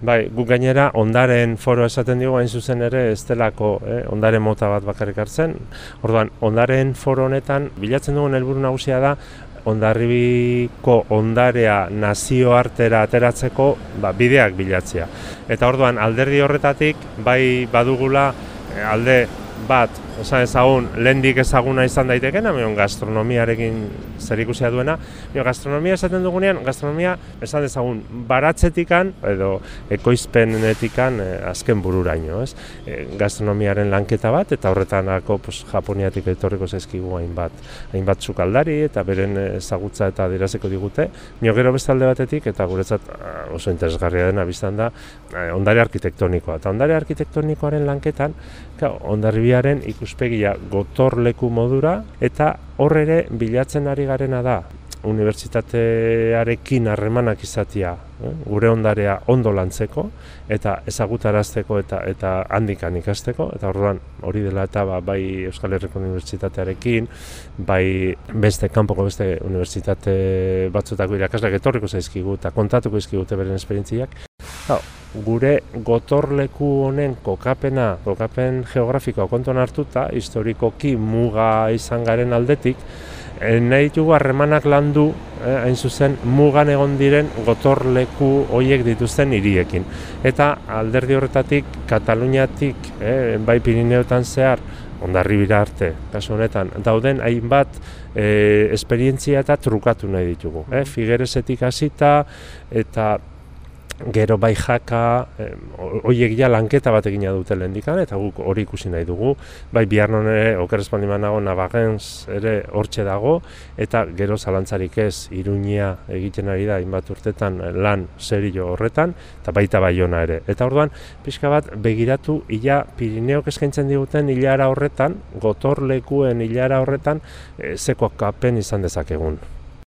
Bai, guk gainera ondaren foro esaten digu hain zuzen ere ez delako eh, ondaren mota bat bakarrik hartzen. Orduan, ondaren foro honetan bilatzen dugun helburu nagusia da ondarribiko ondarea nazioartera ateratzeko ba, bideak bilatzea. Eta orduan alderdi horretatik bai badugula eh, alde bat, osa ezagun, lehendik ezaguna izan daiteken, amion gastronomiarekin zer ikusia duena. Mio, gastronomia esaten dugunean, gastronomia esan ezagun baratzetikan edo ekoizpenetikan eh, azken bururaino, ez? E, gastronomiaren lanketa bat eta horretanako pues, Japoniatik etorriko zaizkigu hainbat, hainbat sukaldari eta beren ezagutza eta dirazeko digute. Mio, gero beste alde batetik eta guretzat eh, oso interesgarria dena biztan da eh, ondare arkitektonikoa. Eta ondare arkitektonikoaren lanketan, ondarribiaren ikuspegia gotorleku modura eta hor ere bilatzen ari garena da unibertsitatearekin harremanak izatea, eh? gure ondarea ondo lantzeko eta ezagutarazteko eta eta handikan ikasteko eta orduan hori dela eta ba, bai Euskal Herriko Unibertsitatearekin, bai beste kanpoko beste unibertsitate batzutako irakasleak etorriko zaizkigu eta kontatuko izkigute beren esperientziak. Gure gotorleku honen kokapena, kokapen geografikoa konton hartuta, historikoki muga izan garen aldetik, E, nahi ditugu harremanak landu, eh, hain zuzen, mugan egon diren gotorleku hoiek dituzten hiriekin. Eta alderdi horretatik, Kataluniatik, eh, bai Pirineotan zehar, ondarribira arte, kasu honetan, dauden hainbat eh, esperientzia eta trukatu nahi ditugu. Eh? Figueresetik hasita eta gero bai jaka, horiek ja lanketa bat egina dute lehendikan, eta guk hori ikusi nahi dugu, bai biharnon ere, oker espaldiman nago, nabagenz ere hortxe dago, eta gero zalantzarik ez, iruñia egiten ari da, inbat urtetan lan serio horretan, eta baita baiona ere. Eta orduan, pixka bat, begiratu, ila Pirineok eskaintzen diguten hilara horretan, gotor lekuen hilara horretan, e, zeko kapen izan dezakegun.